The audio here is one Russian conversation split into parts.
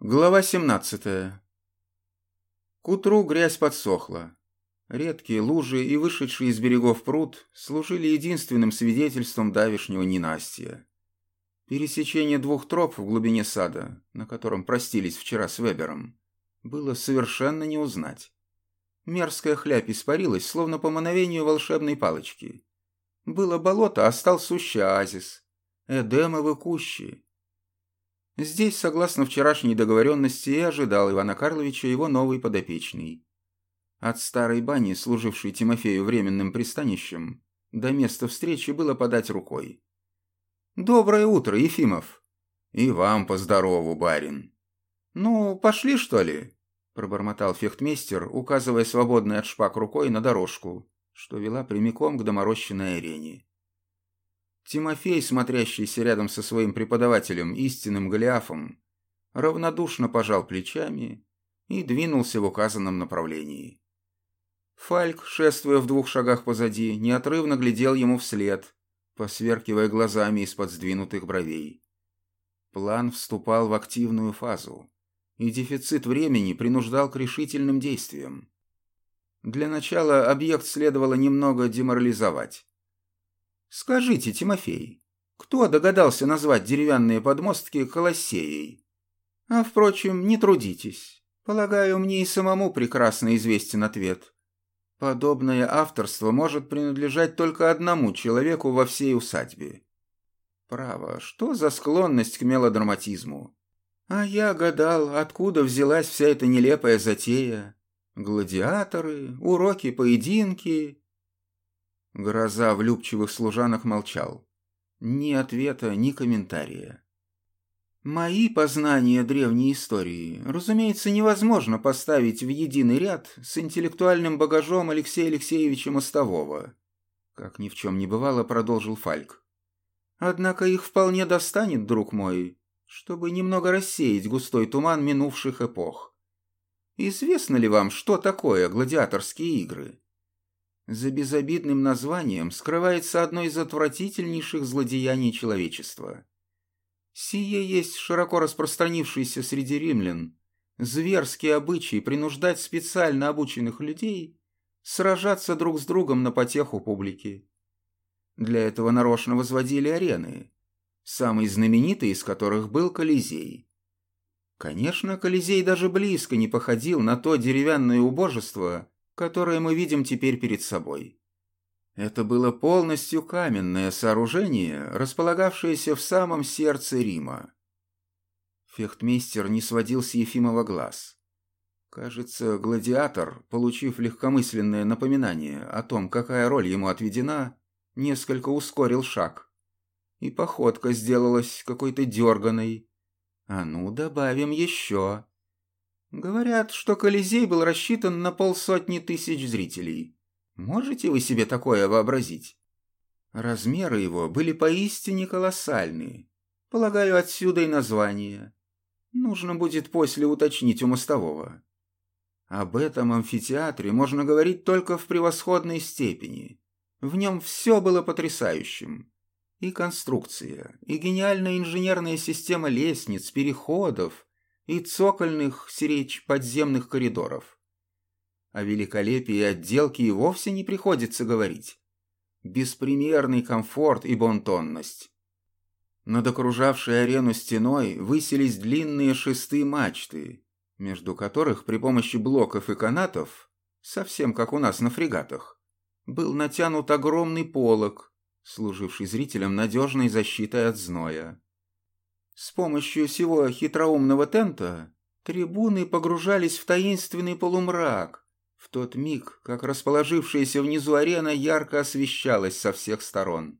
Глава 17. К утру грязь подсохла. Редкие лужи и вышедший из берегов пруд служили единственным свидетельством давешнего ненастья. Пересечение двух троп в глубине сада, на котором простились вчера с Вебером, было совершенно не узнать. Мерзкая хлябь испарилась, словно по мановению волшебной палочки. Было болото, а стал сущий оазис. Эдемовы кущи, Здесь, согласно вчерашней договоренности, и ожидал Ивана Карловича его новый подопечный. От старой бани, служившей Тимофею временным пристанищем, до места встречи было подать рукой. «Доброе утро, Ефимов!» «И вам поздорову, барин!» «Ну, пошли, что ли?» – пробормотал фехтмейстер, указывая свободной от шпаг рукой на дорожку, что вела прямиком к доморощенной арене. Тимофей, смотрящийся рядом со своим преподавателем, истинным Голиафом, равнодушно пожал плечами и двинулся в указанном направлении. Фальк, шествуя в двух шагах позади, неотрывно глядел ему вслед, посверкивая глазами из-под сдвинутых бровей. План вступал в активную фазу, и дефицит времени принуждал к решительным действиям. Для начала объект следовало немного деморализовать. Скажите, Тимофей, кто догадался назвать деревянные подмостки Колоссеей? А, впрочем, не трудитесь. Полагаю, мне и самому прекрасно известен ответ. Подобное авторство может принадлежать только одному человеку во всей усадьбе. Право, что за склонность к мелодраматизму? А я гадал, откуда взялась вся эта нелепая затея. Гладиаторы, уроки, поединки, Гроза влюбчивых служанок молчал. Ни ответа, ни комментария. Мои познания древней истории, разумеется, невозможно поставить в единый ряд с интеллектуальным багажом Алексея Алексеевича Мостового. Как ни в чем не бывало, продолжил Фальк. Однако их вполне достанет, друг мой, чтобы немного рассеять густой туман минувших эпох. Известно ли вам, что такое гладиаторские игры? За безобидным названием скрывается одно из отвратительнейших злодеяний человечества. Сие есть широко распространившийся среди римлян зверский обычай принуждать специально обученных людей сражаться друг с другом на потеху публики. Для этого нарочно возводили арены, самый знаменитый из которых был Колизей. Конечно, Колизей даже близко не походил на то деревянное убожество, которое мы видим теперь перед собой. Это было полностью каменное сооружение, располагавшееся в самом сердце Рима. Фехтмейстер не сводил с Ефимова глаз. Кажется, гладиатор, получив легкомысленное напоминание о том, какая роль ему отведена, несколько ускорил шаг. И походка сделалась какой-то дерганой. А ну, добавим еще. Говорят, что Колизей был рассчитан на полсотни тысяч зрителей. Можете вы себе такое вообразить? Размеры его были поистине колоссальные. Полагаю, отсюда и название. Нужно будет после уточнить у мостового. Об этом амфитеатре можно говорить только в превосходной степени. В нем все было потрясающим. И конструкция, и гениальная инженерная система лестниц, переходов, и цокольных сиречь подземных коридоров. О великолепии отделки и вовсе не приходится говорить. Беспримерный комфорт и бонтонность. Над окружавшей арену стеной высились длинные шесты мачты, между которых при помощи блоков и канатов, совсем как у нас на фрегатах, был натянут огромный полог, служивший зрителям надежной защитой от зноя. С помощью всего хитроумного тента трибуны погружались в таинственный полумрак, в тот миг, как расположившаяся внизу арена ярко освещалась со всех сторон.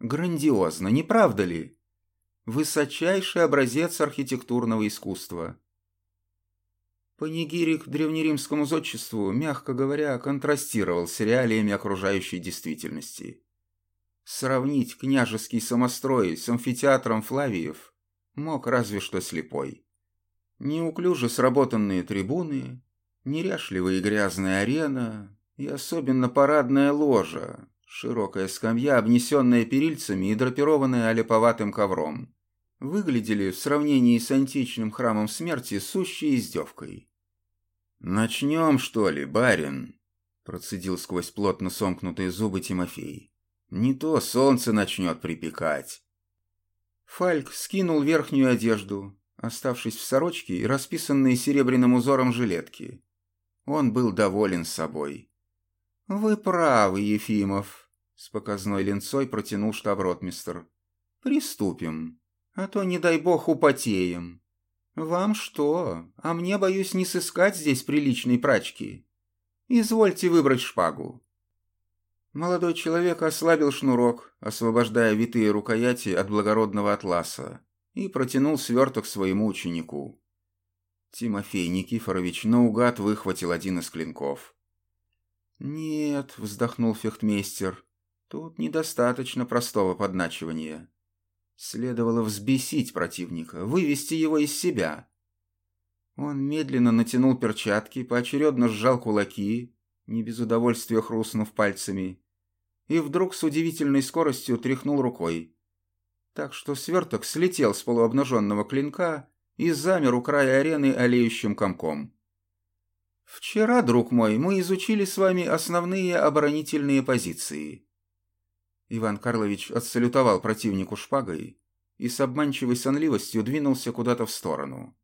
Грандиозно, не правда ли? Высочайший образец архитектурного искусства. Панигирик древнеримскому зодчеству, мягко говоря, контрастировал с реалиями окружающей действительности. Сравнить княжеский самострой с амфитеатром Флавиев мог разве что слепой. Неуклюже сработанные трибуны, неряшливая и грязная арена и особенно парадная ложа, широкая скамья, обнесенная перильцами и драпированная олеповатым ковром. выглядели в сравнении с античным храмом смерти сущей издевкой. «Начнем, что ли, барин?» — процедил сквозь плотно сомкнутые зубы Тимофей. «Не то солнце начнет припекать». Фальк скинул верхнюю одежду, оставшись в сорочке и расписанной серебряным узором жилетки. Он был доволен собой. «Вы правы, Ефимов», — с показной линцой протянул штаб-ротмистр. «Приступим, а то, не дай бог, употеем. Вам что, а мне, боюсь, не сыскать здесь приличной прачки. Извольте выбрать шпагу». Молодой человек ослабил шнурок, освобождая витые рукояти от благородного атласа, и протянул сверток своему ученику. Тимофей Никифорович наугад выхватил один из клинков. «Нет», — вздохнул фехтмейстер, — «тут недостаточно простого подначивания. Следовало взбесить противника, вывести его из себя». Он медленно натянул перчатки, поочередно сжал кулаки, не без удовольствия хрустнув пальцами, и вдруг с удивительной скоростью тряхнул рукой. Так что сверток слетел с полуобнаженного клинка и замер у края арены олеющим комком. «Вчера, друг мой, мы изучили с вами основные оборонительные позиции». Иван Карлович отсалютовал противнику шпагой и с обманчивой сонливостью двинулся куда-то в сторону.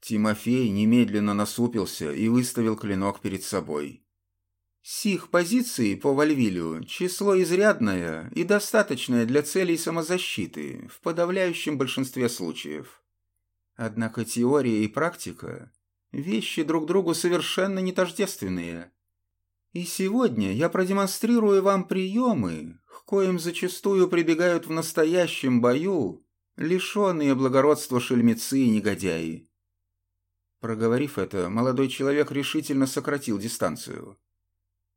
Тимофей немедленно насупился и выставил клинок перед собой. Сих позиций по Вальвилю число изрядное и достаточное для целей самозащиты в подавляющем большинстве случаев. Однако теория и практика Вещи друг другу совершенно не тождественные. И сегодня я продемонстрирую вам приемы, к коим зачастую прибегают в настоящем бою лишенные благородства шельмецы и негодяи. Проговорив это, молодой человек решительно сократил дистанцию.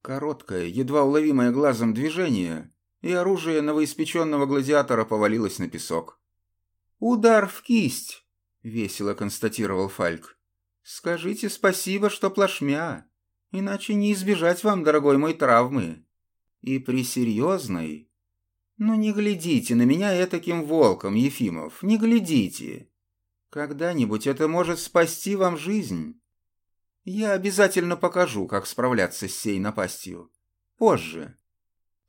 Короткое, едва уловимое глазом движение, и оружие новоиспеченного гладиатора повалилось на песок. «Удар в кисть!» — весело констатировал Фальк. Скажите спасибо, что плашмя, иначе не избежать вам, дорогой мой, травмы. И при серьезной... Ну не глядите на меня этаким волком, Ефимов, не глядите. Когда-нибудь это может спасти вам жизнь. Я обязательно покажу, как справляться с сей напастью. Позже.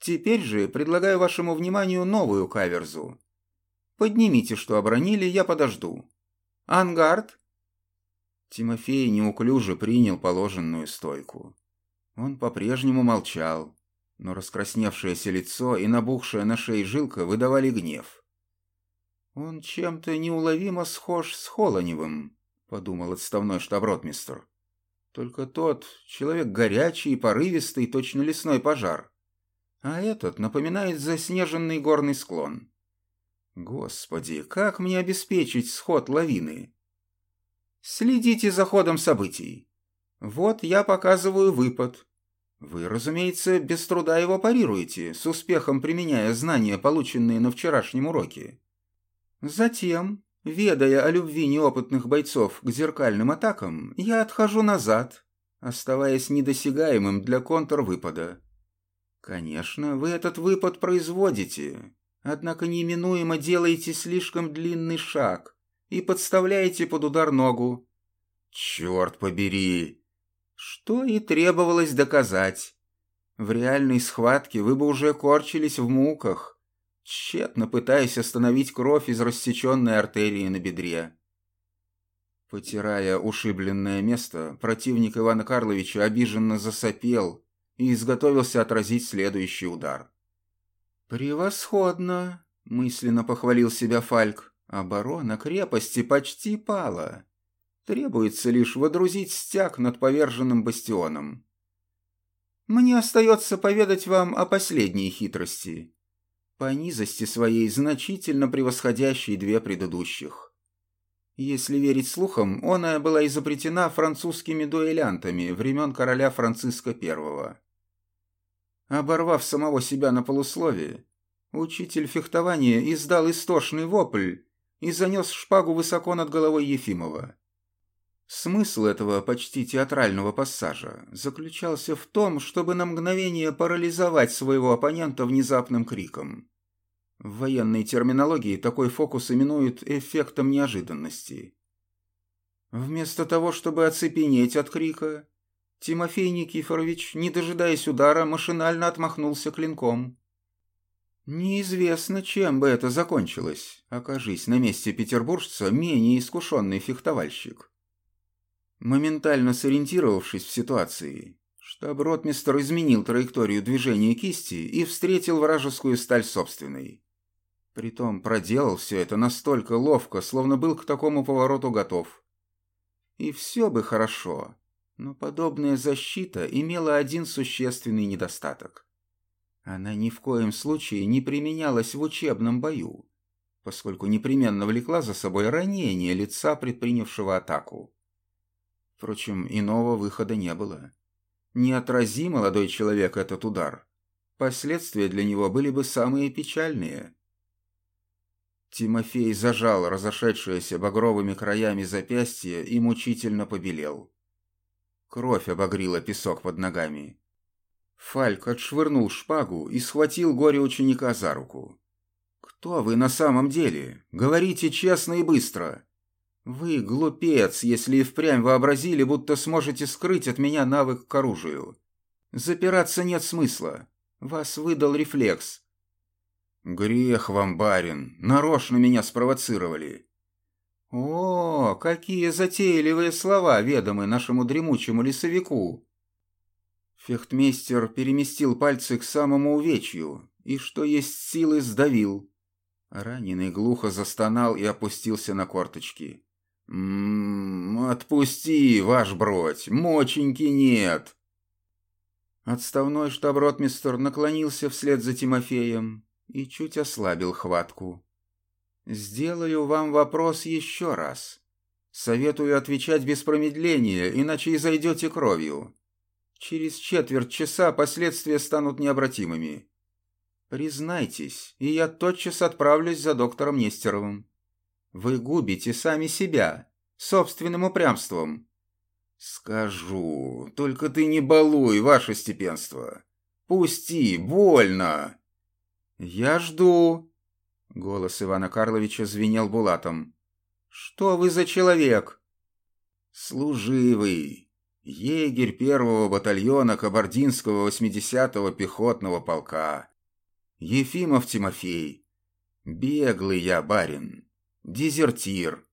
Теперь же предлагаю вашему вниманию новую каверзу. Поднимите, что обронили, я подожду. Ангард, Тимофей неуклюже принял положенную стойку. Он по-прежнему молчал, но раскрасневшееся лицо и набухшая на шее жилка выдавали гнев. «Он чем-то неуловимо схож с Холоневым», — подумал отставной штаб-ротмистр. «Только тот — человек горячий и порывистый, точно лесной пожар. А этот напоминает заснеженный горный склон. Господи, как мне обеспечить сход лавины?» Следите за ходом событий. Вот я показываю выпад. Вы, разумеется, без труда его парируете, с успехом применяя знания, полученные на вчерашнем уроке. Затем, ведая о любви неопытных бойцов к зеркальным атакам, я отхожу назад, оставаясь недосягаемым для контрвыпада. Конечно, вы этот выпад производите, однако неминуемо делаете слишком длинный шаг, и подставляете под удар ногу. Черт побери! Что и требовалось доказать. В реальной схватке вы бы уже корчились в муках, тщетно пытаясь остановить кровь из рассеченной артерии на бедре. Потирая ушибленное место, противник Ивана Карловича обиженно засопел и изготовился отразить следующий удар. «Превосходно!» — мысленно похвалил себя Фальк. Оборона крепости почти пала. Требуется лишь водрузить стяг над поверженным бастионом. Мне остается поведать вам о последней хитрости, по низости своей значительно превосходящей две предыдущих. Если верить слухам, она была изобретена французскими дуэлянтами времен короля Франциска I. Оборвав самого себя на полусловие, учитель фехтования издал истошный вопль, и занес шпагу высоко над головой Ефимова. Смысл этого почти театрального пассажа заключался в том, чтобы на мгновение парализовать своего оппонента внезапным криком. В военной терминологии такой фокус именуют эффектом неожиданности. Вместо того, чтобы оцепенеть от крика, Тимофей Никифорович, не дожидаясь удара, машинально отмахнулся клинком. Неизвестно, чем бы это закончилось, окажись на месте петербуржца менее искушенный фехтовальщик. Моментально сориентировавшись в ситуации, штаб-ротмистр изменил траекторию движения кисти и встретил вражескую сталь собственной. Притом проделал все это настолько ловко, словно был к такому повороту готов. И все бы хорошо, но подобная защита имела один существенный недостаток. Она ни в коем случае не применялась в учебном бою, поскольку непременно влекла за собой ранение лица, предпринявшего атаку. Впрочем, иного выхода не было. Не отрази молодой человек этот удар. Последствия для него были бы самые печальные. Тимофей зажал разошедшееся багровыми краями запястье и мучительно побелел. Кровь обогрила песок под ногами. Фальк отшвырнул шпагу и схватил горе-ученика за руку. «Кто вы на самом деле? Говорите честно и быстро!» «Вы глупец, если и впрямь вообразили, будто сможете скрыть от меня навык к оружию. Запираться нет смысла. Вас выдал рефлекс». «Грех вам, барин, нарочно меня спровоцировали». «О, какие затейливые слова ведомы нашему дремучему лесовику!» Фехтмейстер переместил пальцы к самому увечью и, что есть силы, сдавил. Раненый глухо застонал и опустился на корточки. «М -м, «Отпусти, ваш бродь, моченьки нет!» Отставной штаб-ротмистр наклонился вслед за Тимофеем и чуть ослабил хватку. «Сделаю вам вопрос еще раз. Советую отвечать без промедления, иначе и зайдете кровью. Через четверть часа последствия станут необратимыми. Признайтесь, и я тотчас отправлюсь за доктором Нестеровым». Вы губите сами себя, собственным упрямством. Скажу, только ты не балуй, ваше степенство. Пусти, больно. Я жду. Голос Ивана Карловича звенел булатом. Что вы за человек? Служивый. Егерь первого батальона Кабардинского 80-го пехотного полка. Ефимов Тимофей. Беглый я, барин. Дезертир!»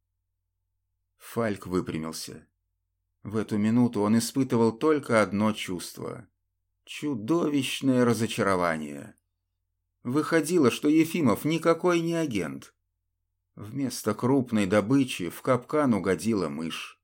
Фальк выпрямился. В эту минуту он испытывал только одно чувство — чудовищное разочарование. Выходило, что Ефимов никакой не агент. Вместо крупной добычи в капкан угодила мышь.